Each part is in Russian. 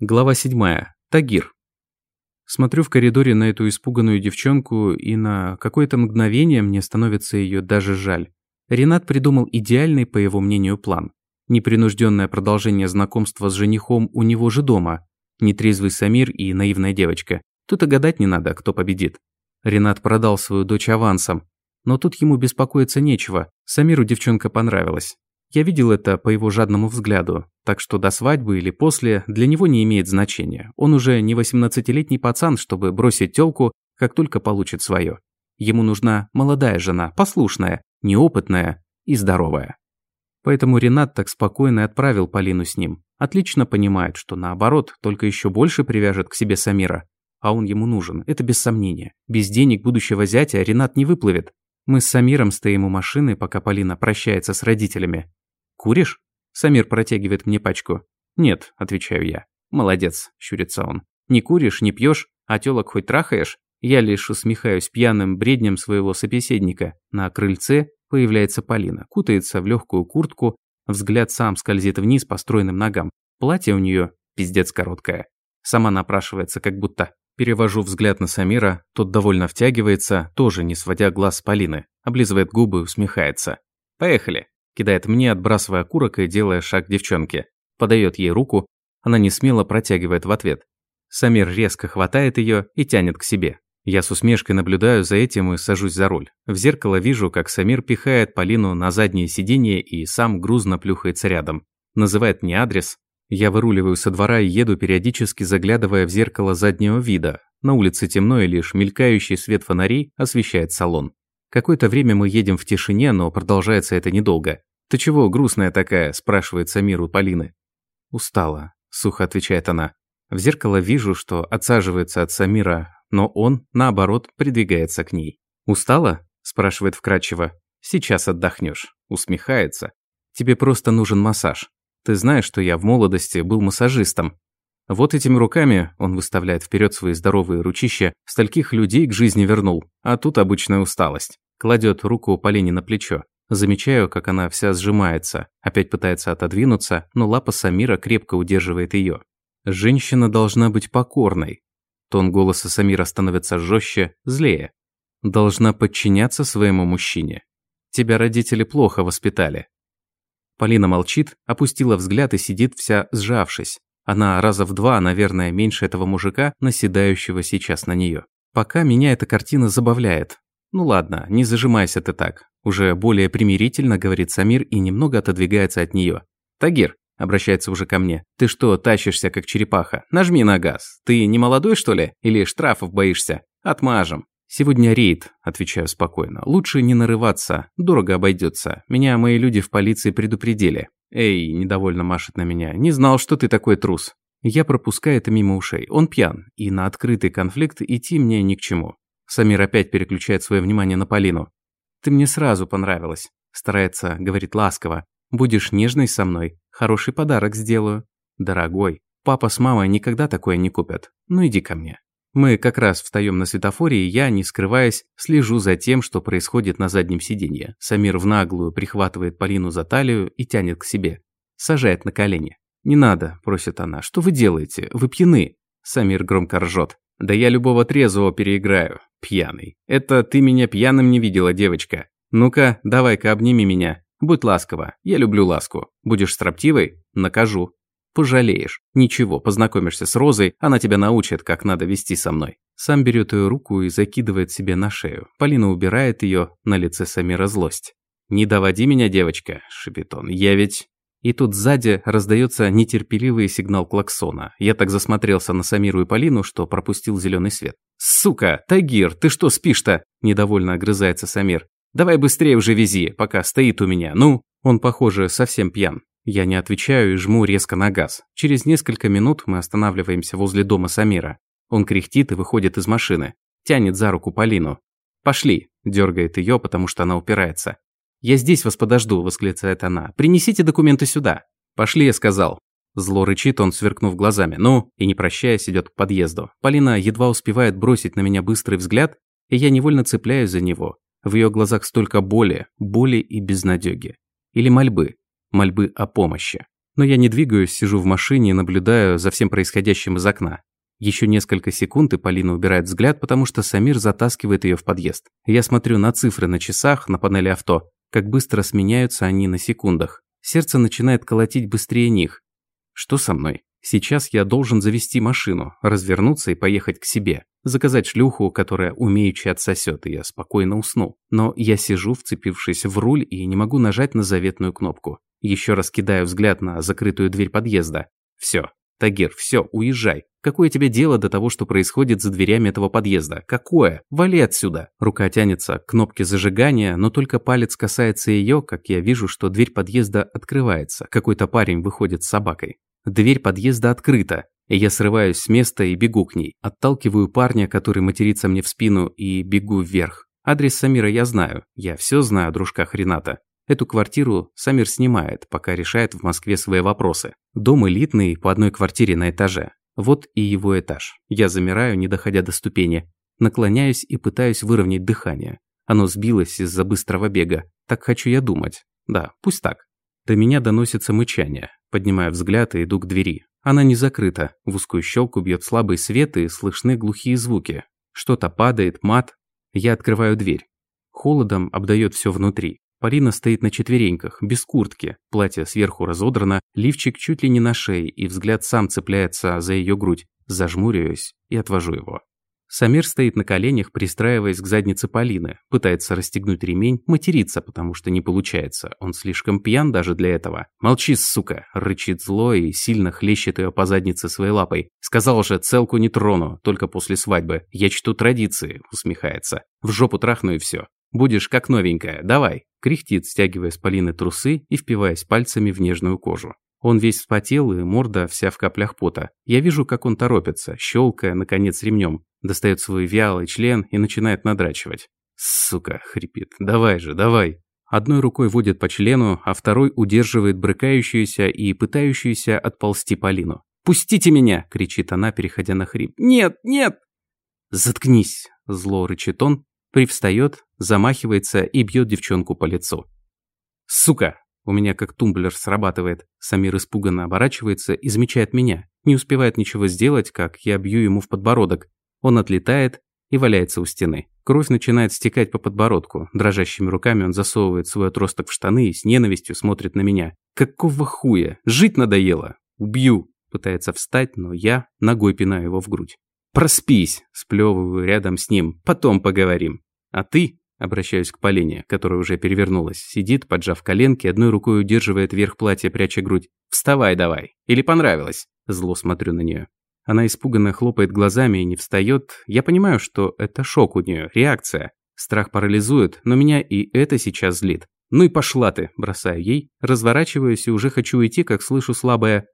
Глава 7. Тагир. Смотрю в коридоре на эту испуганную девчонку, и на какое-то мгновение мне становится ее даже жаль. Ренат придумал идеальный, по его мнению, план. Непринужденное продолжение знакомства с женихом у него же дома. Нетрезвый Самир и наивная девочка. Тут и гадать не надо, кто победит. Ренат продал свою дочь авансом. Но тут ему беспокоиться нечего. Самиру девчонка понравилась. Я видел это по его жадному взгляду, так что до свадьбы или после для него не имеет значения. Он уже не 18-летний пацан, чтобы бросить тёлку, как только получит свое. Ему нужна молодая жена, послушная, неопытная и здоровая. Поэтому Ренат так спокойно отправил Полину с ним. Отлично понимает, что наоборот, только еще больше привяжет к себе Самира. А он ему нужен, это без сомнения. Без денег будущего зятя Ренат не выплывет. Мы с Самиром стоим у машины, пока Полина прощается с родителями. «Куришь?» Самир протягивает мне пачку. «Нет», – отвечаю я. «Молодец», – щурится он. «Не куришь, не пьешь, а тёлок хоть трахаешь?» Я лишь усмехаюсь пьяным бреднем своего собеседника. На крыльце появляется Полина, кутается в легкую куртку, взгляд сам скользит вниз по стройным ногам. Платье у нее пиздец короткое. Сама напрашивается, как будто. Перевожу взгляд на Самира, тот довольно втягивается, тоже не сводя глаз с Полины. Облизывает губы и усмехается. «Поехали!» Кидает мне, отбрасывая окурок и делая шаг к девчонке. Подает ей руку, она не смело протягивает в ответ. Самир резко хватает ее и тянет к себе. Я с усмешкой наблюдаю за этим и сажусь за руль. В зеркало вижу, как Самир пихает Полину на заднее сиденье и сам грузно плюхается рядом. Называет мне адрес. Я выруливаю со двора и еду, периодически заглядывая в зеркало заднего вида. На улице темно и лишь мелькающий свет фонарей освещает салон. Какое-то время мы едем в тишине, но продолжается это недолго. «Ты чего грустная такая?» – спрашивает Самир у Полины. «Устала», – сухо отвечает она. В зеркало вижу, что отсаживается от Самира, но он, наоборот, придвигается к ней. «Устала?» – спрашивает вкратчиво. «Сейчас отдохнешь», – усмехается. «Тебе просто нужен массаж. Ты знаешь, что я в молодости был массажистом. Вот этими руками он выставляет вперед свои здоровые ручища, стольких людей к жизни вернул, а тут обычная усталость. Кладет руку Полине на плечо. Замечаю, как она вся сжимается, опять пытается отодвинуться, но лапа Самира крепко удерживает ее. Женщина должна быть покорной. Тон голоса Самира становится жестче, злее. Должна подчиняться своему мужчине. Тебя родители плохо воспитали. Полина молчит, опустила взгляд и сидит вся сжавшись. Она раза в два, наверное, меньше этого мужика, наседающего сейчас на нее. Пока меня эта картина забавляет, «Ну ладно, не зажимайся ты так», – уже более примирительно говорит Самир и немного отодвигается от нее. «Тагир», – обращается уже ко мне, – «ты что, тащишься как черепаха? Нажми на газ. Ты не молодой, что ли? Или штрафов боишься? Отмажем». «Сегодня рейд», – отвечаю спокойно. «Лучше не нарываться, дорого обойдется. Меня мои люди в полиции предупредили». «Эй», – недовольно машет на меня, – «не знал, что ты такой трус». Я пропускаю это мимо ушей. Он пьян, и на открытый конфликт идти мне ни к чему. Самир опять переключает свое внимание на Полину. «Ты мне сразу понравилась», – старается, говорит ласково. «Будешь нежной со мной, хороший подарок сделаю». «Дорогой, папа с мамой никогда такое не купят. Ну иди ко мне». Мы как раз встаем на светофоре, и я, не скрываясь, слежу за тем, что происходит на заднем сиденье. Самир в наглую прихватывает Полину за талию и тянет к себе. Сажает на колени. «Не надо», – просит она. «Что вы делаете? Вы пьяны». Самир громко ржет. «Да я любого трезвого переиграю пьяный. Это ты меня пьяным не видела, девочка. Ну-ка, давай-ка обними меня. Будь ласкова, я люблю ласку. Будешь строптивой? Накажу. Пожалеешь. Ничего, познакомишься с Розой, она тебя научит, как надо вести со мной. Сам берет ее руку и закидывает себе на шею. Полина убирает ее, на лице Самира злость. «Не доводи меня, девочка», – шепит он. «Я ведь...» И тут сзади раздается нетерпеливый сигнал клаксона. Я так засмотрелся на Самиру и Полину, что пропустил зеленый свет. «Сука! Тагир, ты что спишь-то?» – недовольно огрызается Самир. «Давай быстрее уже вези, пока стоит у меня, ну!» Он, похоже, совсем пьян. Я не отвечаю и жму резко на газ. Через несколько минут мы останавливаемся возле дома Самира. Он кряхтит и выходит из машины. Тянет за руку Полину. «Пошли!» – дергает ее, потому что она упирается. «Я здесь вас подожду», – восклицает она. «Принесите документы сюда». «Пошли», – я сказал. Зло рычит он, сверкнув глазами. «Ну?» И не прощаясь, идет к подъезду. Полина едва успевает бросить на меня быстрый взгляд, и я невольно цепляюсь за него. В ее глазах столько боли, боли и безнадёги. Или мольбы. Мольбы о помощи. Но я не двигаюсь, сижу в машине и наблюдаю за всем происходящим из окна. Еще несколько секунд, и Полина убирает взгляд, потому что Самир затаскивает ее в подъезд. Я смотрю на цифры на часах, на панели авто, как быстро сменяются они на секундах. Сердце начинает колотить быстрее них. Что со мной? Сейчас я должен завести машину, развернуться и поехать к себе. Заказать шлюху, которая умеючи отсосет, и я спокойно усну. Но я сижу, вцепившись в руль, и не могу нажать на заветную кнопку. Еще раз кидаю взгляд на закрытую дверь подъезда. Все, Тагир, все, уезжай. Какое тебе дело до того, что происходит за дверями этого подъезда? Какое? Вали отсюда. Рука тянется к кнопке зажигания, но только палец касается ее, как я вижу, что дверь подъезда открывается. Какой-то парень выходит с собакой. Дверь подъезда открыта. И я срываюсь с места и бегу к ней. Отталкиваю парня, который матерится мне в спину, и бегу вверх. Адрес Самира я знаю. Я все знаю о дружках Рената. Эту квартиру Самир снимает, пока решает в Москве свои вопросы. Дом элитный, по одной квартире на этаже. Вот и его этаж. Я замираю, не доходя до ступени. Наклоняюсь и пытаюсь выровнять дыхание. Оно сбилось из-за быстрого бега. Так хочу я думать. Да, пусть так. До меня доносится мычание. Поднимаю взгляд и иду к двери. Она не закрыта. В узкую щелку бьет слабый свет и слышны глухие звуки. Что-то падает, мат. Я открываю дверь. Холодом обдает все внутри. Полина стоит на четвереньках, без куртки, платье сверху разодрано, лифчик чуть ли не на шее, и взгляд сам цепляется за ее грудь. Зажмуриваюсь и отвожу его. Самир стоит на коленях, пристраиваясь к заднице Полины, пытается расстегнуть ремень, матерится, потому что не получается. Он слишком пьян даже для этого. «Молчи, сука!» – рычит зло и сильно хлещет ее по заднице своей лапой. «Сказал же, целку не трону, только после свадьбы. Я чту традиции», – усмехается. «В жопу трахну и все. Будешь как новенькая, давай!» Кряхтит, стягивая с Полины трусы и впиваясь пальцами в нежную кожу. Он весь вспотел и морда вся в каплях пота. Я вижу, как он торопится, щелкая, наконец, ремнем. Достает свой вялый член и начинает надрачивать. «Сука!» – хрипит. «Давай же, давай!» Одной рукой водит по члену, а второй удерживает брыкающуюся и пытающуюся отползти Полину. «Пустите меня!» – кричит она, переходя на хрип. «Нет, нет!» «Заткнись!» – зло рычит он, Привстает, замахивается и бьет девчонку по лицу. «Сука!» У меня как тумблер срабатывает. Самир испуганно оборачивается и замечает меня. Не успевает ничего сделать, как я бью ему в подбородок. Он отлетает и валяется у стены. Кровь начинает стекать по подбородку. Дрожащими руками он засовывает свой отросток в штаны и с ненавистью смотрит на меня. «Какого хуя? Жить надоело! Убью!» Пытается встать, но я ногой пинаю его в грудь. «Проспись!» – сплевываю рядом с ним. «Потом поговорим». А ты, обращаюсь к Полине, которая уже перевернулась, сидит, поджав коленки, одной рукой удерживает верх платья, пряча грудь. «Вставай давай! Или понравилось?» Зло смотрю на нее. Она испуганно хлопает глазами и не встает. Я понимаю, что это шок у нее, реакция. Страх парализует, но меня и это сейчас злит. «Ну и пошла ты!» – бросаю ей, разворачиваюсь и уже хочу уйти, как слышу слабое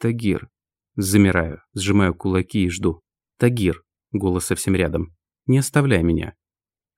«Тагир». Замираю, сжимаю кулаки и жду. «Тагир», – голос совсем рядом. «Не оставляй меня».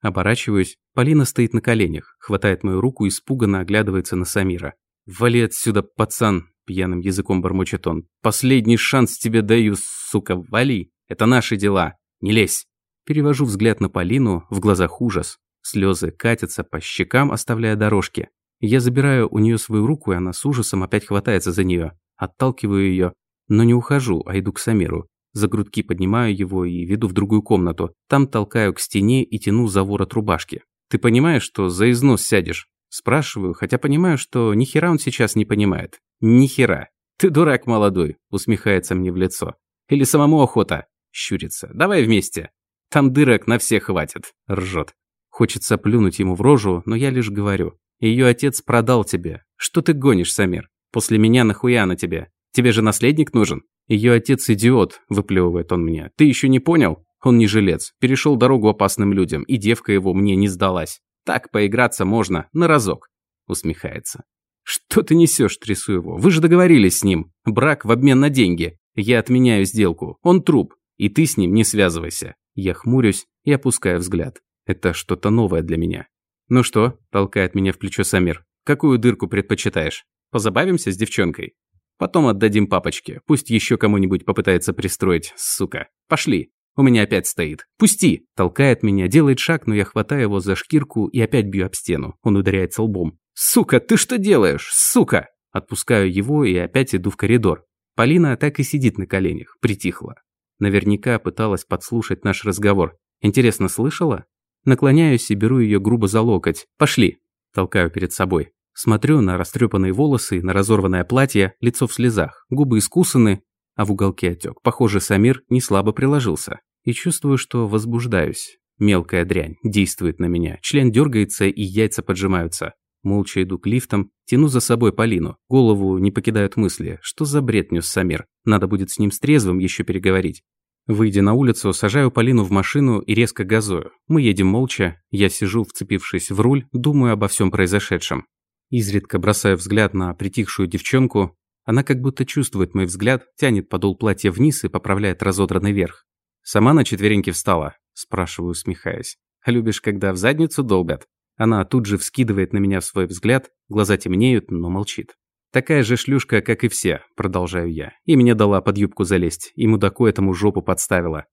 Оборачиваюсь. Полина стоит на коленях, хватает мою руку и испуганно оглядывается на Самира. «Вали отсюда, пацан!» – пьяным языком бормочет он. «Последний шанс тебе даю, сука, вали! Это наши дела! Не лезь!» Перевожу взгляд на Полину, в глазах ужас. Слезы катятся по щекам, оставляя дорожки. Я забираю у нее свою руку, и она с ужасом опять хватается за нее. Отталкиваю ее, но не ухожу, а иду к Самиру. За грудки поднимаю его и веду в другую комнату. Там толкаю к стене и тяну за ворот рубашки. «Ты понимаешь, что за износ сядешь?» Спрашиваю, хотя понимаю, что ни хера он сейчас не понимает. Ни хера. «Ты дурак молодой», усмехается мне в лицо. «Или самому охота?» Щурится. «Давай вместе». «Там дырок на всех хватит», ржет. Хочется плюнуть ему в рожу, но я лишь говорю. Ее отец продал тебе. Что ты гонишь, Самир? После меня нахуя на тебе? Тебе же наследник нужен. Ее отец идиот, выплевывает он мне. Ты еще не понял? Он не жилец, перешел дорогу опасным людям, и девка его мне не сдалась. Так поиграться можно, на разок. Усмехается. Что ты несешь, трясу его. Вы же договорились с ним. Брак в обмен на деньги. Я отменяю сделку. Он труп. И ты с ним не связывайся. Я хмурюсь и опускаю взгляд. Это что-то новое для меня. Ну что, толкает меня в плечо Самир. Какую дырку предпочитаешь? Позабавимся с девчонкой? Потом отдадим папочке. Пусть еще кому-нибудь попытается пристроить, сука. Пошли. У меня опять стоит. Пусти! Толкает меня, делает шаг, но я хватаю его за шкирку и опять бью об стену. Он ударяется лбом. Сука, ты что делаешь? Сука! Отпускаю его и опять иду в коридор. Полина так и сидит на коленях, притихла. Наверняка пыталась подслушать наш разговор. Интересно, слышала? Наклоняюсь и беру ее грубо за локоть. «Пошли!» Толкаю перед собой. Смотрю на растрепанные волосы, на разорванное платье, лицо в слезах, губы искусаны, а в уголке отек. Похоже, Самир не слабо приложился. И чувствую, что возбуждаюсь. Мелкая дрянь действует на меня. Член дергается и яйца поджимаются. Молча иду к лифтам, тяну за собой Полину. Голову не покидают мысли. Что за бред нес Самир? Надо будет с ним с трезвым еще переговорить. Выйдя на улицу, сажаю Полину в машину и резко газую. Мы едем молча. Я сижу, вцепившись в руль, думаю обо всем произошедшем. Изредка бросаю взгляд на притихшую девчонку. Она как будто чувствует мой взгляд, тянет подол платья вниз и поправляет разодранный верх. «Сама на четвереньки встала?» – спрашиваю, усмехаясь. «Любишь, когда в задницу долбят?» Она тут же вскидывает на меня свой взгляд, глаза темнеют, но молчит. «Такая же шлюшка, как и все», – продолжаю я. И мне дала под юбку залезть, и мудаку этому жопу подставила.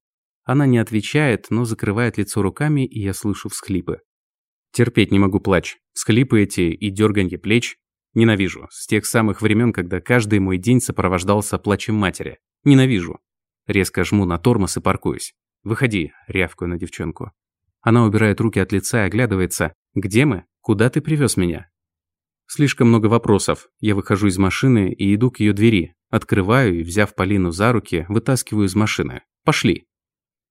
Она не отвечает, но закрывает лицо руками, и я слышу всхлипы. Терпеть не могу плач. Всхлипы эти и дерганье плеч. Ненавижу. С тех самых времен, когда каждый мой день сопровождался плачем матери. Ненавижу. Резко жму на тормоз и паркуюсь. «Выходи», – рявкаю на девчонку. Она убирает руки от лица и оглядывается. «Где мы? Куда ты привез меня?» Слишком много вопросов. Я выхожу из машины и иду к ее двери. Открываю и, взяв Полину за руки, вытаскиваю из машины. «Пошли!»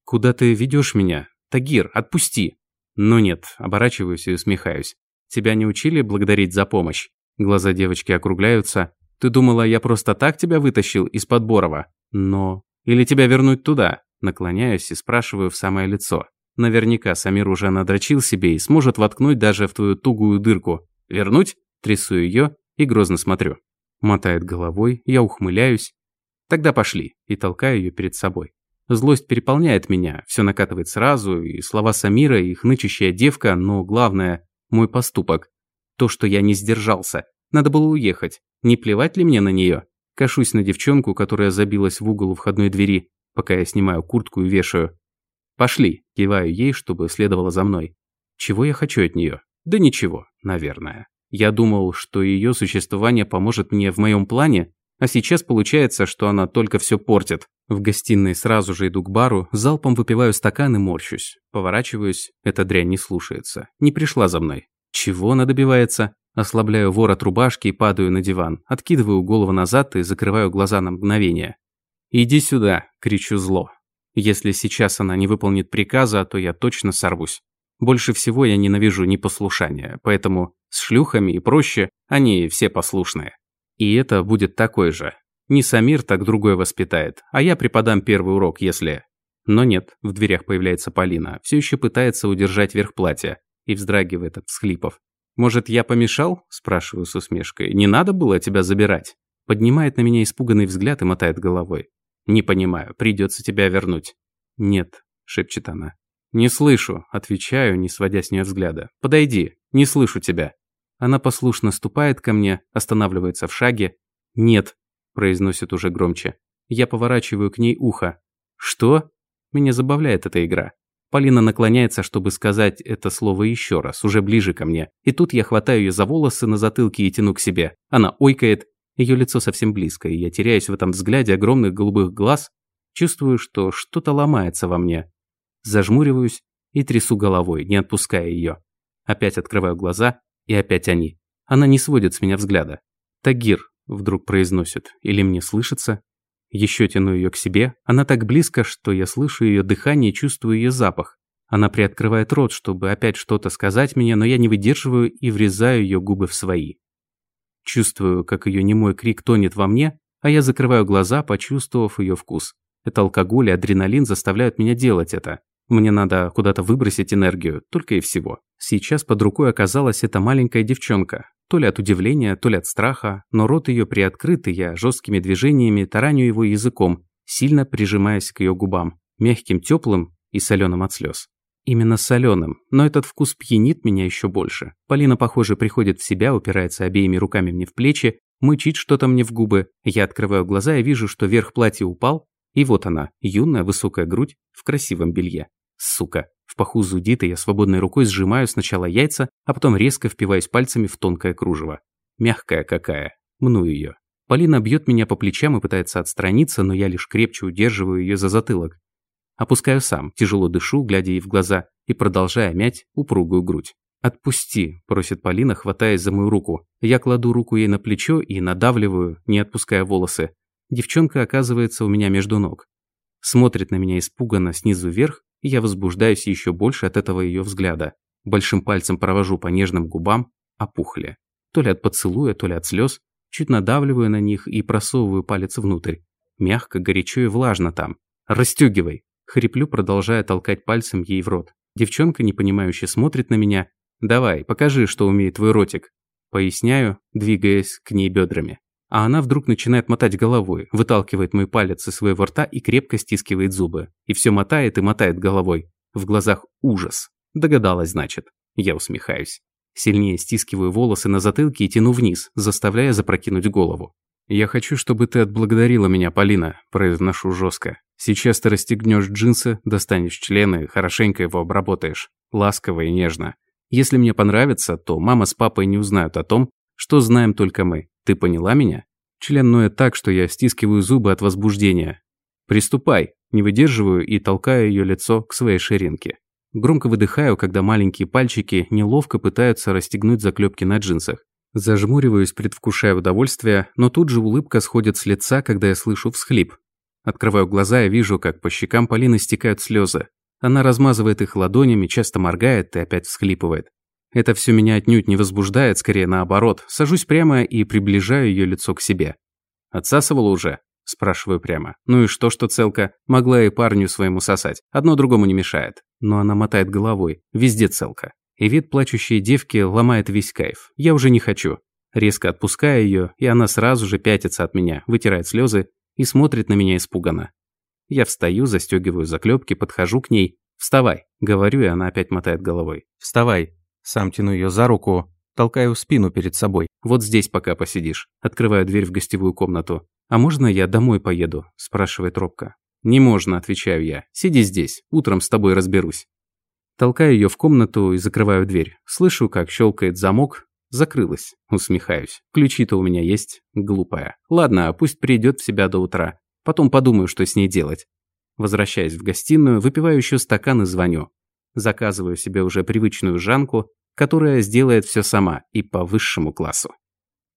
«Куда ты ведешь меня? Тагир, отпусти!» Но нет, оборачиваюсь и усмехаюсь. Тебя не учили благодарить за помощь? Глаза девочки округляются. Ты думала, я просто так тебя вытащил из-под Борова? Но... Или тебя вернуть туда? Наклоняюсь и спрашиваю в самое лицо. Наверняка Самир уже надрочил себе и сможет воткнуть даже в твою тугую дырку. Вернуть? Трясу ее и грозно смотрю. Мотает головой, я ухмыляюсь. Тогда пошли. И толкаю ее перед собой. Злость переполняет меня, все накатывает сразу, и слова Самира, и их нычащая девка, но главное – мой поступок. То, что я не сдержался. Надо было уехать. Не плевать ли мне на нее? Кашусь на девчонку, которая забилась в угол у входной двери, пока я снимаю куртку и вешаю. «Пошли», – киваю ей, чтобы следовала за мной. Чего я хочу от нее? Да ничего, наверное. Я думал, что ее существование поможет мне в моем плане, а сейчас получается, что она только все портит. В гостиной сразу же иду к бару, залпом выпиваю стакан и морщусь. Поворачиваюсь, эта дрянь не слушается. Не пришла за мной. Чего она добивается? Ослабляю ворот рубашки и падаю на диван. Откидываю голову назад и закрываю глаза на мгновение. «Иди сюда!» – кричу зло. Если сейчас она не выполнит приказа, то я точно сорвусь. Больше всего я ненавижу непослушание, поэтому с шлюхами и проще, они все послушные. И это будет такой же. Не Самир так другой воспитает, а я преподам первый урок, если... Но нет, в дверях появляется Полина, все еще пытается удержать верх платья и вздрагивает от всхлипов. «Может, я помешал?» – спрашиваю с усмешкой. «Не надо было тебя забирать?» Поднимает на меня испуганный взгляд и мотает головой. «Не понимаю, придется тебя вернуть». «Нет», – шепчет она. «Не слышу», – отвечаю, не сводя с нее взгляда. «Подойди, не слышу тебя». Она послушно ступает ко мне, останавливается в шаге. «Нет», – произносит уже громче. Я поворачиваю к ней ухо. «Что?» Меня забавляет эта игра. Полина наклоняется, чтобы сказать это слово еще раз, уже ближе ко мне. И тут я хватаю ее за волосы на затылке и тяну к себе. Она ойкает, ее лицо совсем близко, и я теряюсь в этом взгляде огромных голубых глаз. Чувствую, что что-то ломается во мне. Зажмуриваюсь и трясу головой, не отпуская ее. Опять открываю глаза и опять они. Она не сводит с меня взгляда. «Тагир», – вдруг произносит, или мне слышится. Еще тяну ее к себе. Она так близко, что я слышу ее дыхание и чувствую ее запах. Она приоткрывает рот, чтобы опять что-то сказать мне, но я не выдерживаю и врезаю ее губы в свои. Чувствую, как ее немой крик тонет во мне, а я закрываю глаза, почувствовав ее вкус. Это алкоголь и адреналин заставляют меня делать это. Мне надо куда-то выбросить энергию, только и всего. Сейчас под рукой оказалась эта маленькая девчонка. То ли от удивления, то ли от страха, но рот ее приоткрыт, и я жесткими движениями тараню его языком, сильно прижимаясь к ее губам, мягким, теплым и соленым от слез. Именно соленым, но этот вкус пьянит меня еще больше. Полина, похоже, приходит в себя, упирается обеими руками мне в плечи, мычит что-то мне в губы. Я открываю глаза и вижу, что верх платья упал, и вот она, юная высокая грудь в красивом белье. Сука. В паху зудит, и я свободной рукой сжимаю сначала яйца, а потом резко впиваюсь пальцами в тонкое кружево. Мягкая какая. Мну ее. Полина бьет меня по плечам и пытается отстраниться, но я лишь крепче удерживаю ее за затылок. Опускаю сам, тяжело дышу, глядя ей в глаза и продолжая мять упругую грудь. «Отпусти», – просит Полина, хватаясь за мою руку. Я кладу руку ей на плечо и надавливаю, не отпуская волосы. Девчонка оказывается у меня между ног. Смотрит на меня испуганно снизу вверх, и я возбуждаюсь еще больше от этого ее взгляда. Большим пальцем провожу по нежным губам, опухли. То ли от поцелуя, то ли от слез. Чуть надавливаю на них и просовываю палец внутрь. Мягко, горячо и влажно там. «Расстёгивай!» Хриплю, продолжая толкать пальцем ей в рот. Девчонка, непонимающе, смотрит на меня, «Давай, покажи, что умеет твой ротик». Поясняю, двигаясь к ней бедрами. А она вдруг начинает мотать головой, выталкивает мой палец из своего рта и крепко стискивает зубы. И все мотает и мотает головой. В глазах ужас. Догадалась, значит. Я усмехаюсь. Сильнее стискиваю волосы на затылке и тяну вниз, заставляя запрокинуть голову. «Я хочу, чтобы ты отблагодарила меня, Полина», – произношу жестко. «Сейчас ты расстегнешь джинсы, достанешь члены, хорошенько его обработаешь. Ласково и нежно. Если мне понравится, то мама с папой не узнают о том, что знаем только мы. Ты поняла меня? Член ноет так, что я стискиваю зубы от возбуждения. Приступай. Не выдерживаю и толкаю ее лицо к своей ширинке. Громко выдыхаю, когда маленькие пальчики неловко пытаются расстегнуть заклепки на джинсах. Зажмуриваюсь, предвкушая удовольствие, но тут же улыбка сходит с лица, когда я слышу всхлип. Открываю глаза и вижу, как по щекам Полины стекают слезы. Она размазывает их ладонями, часто моргает и опять всхлипывает. Это все меня отнюдь не возбуждает, скорее наоборот. Сажусь прямо и приближаю ее лицо к себе. «Отсасывала уже?» – спрашиваю прямо. «Ну и что, что целка? Могла и парню своему сосать. Одно другому не мешает». Но она мотает головой. Везде целка. И вид плачущей девки ломает весь кайф. Я уже не хочу. Резко отпускаю ее, и она сразу же пятится от меня, вытирает слезы и смотрит на меня испуганно. Я встаю, застегиваю заклепки, подхожу к ней. «Вставай!» – говорю, и она опять мотает головой. «Вставай!» Сам тяну ее за руку, толкаю спину перед собой. «Вот здесь пока посидишь». Открываю дверь в гостевую комнату. «А можно я домой поеду?» – спрашивает робко. «Не можно», – отвечаю я. «Сиди здесь, утром с тобой разберусь». Толкаю ее в комнату и закрываю дверь. Слышу, как щелкает замок. Закрылась. Усмехаюсь. Ключи-то у меня есть. Глупая. Ладно, пусть придет в себя до утра. Потом подумаю, что с ней делать. Возвращаясь в гостиную, выпиваю еще стакан и звоню. Заказываю себе уже привычную жанку, которая сделает все сама и по высшему классу.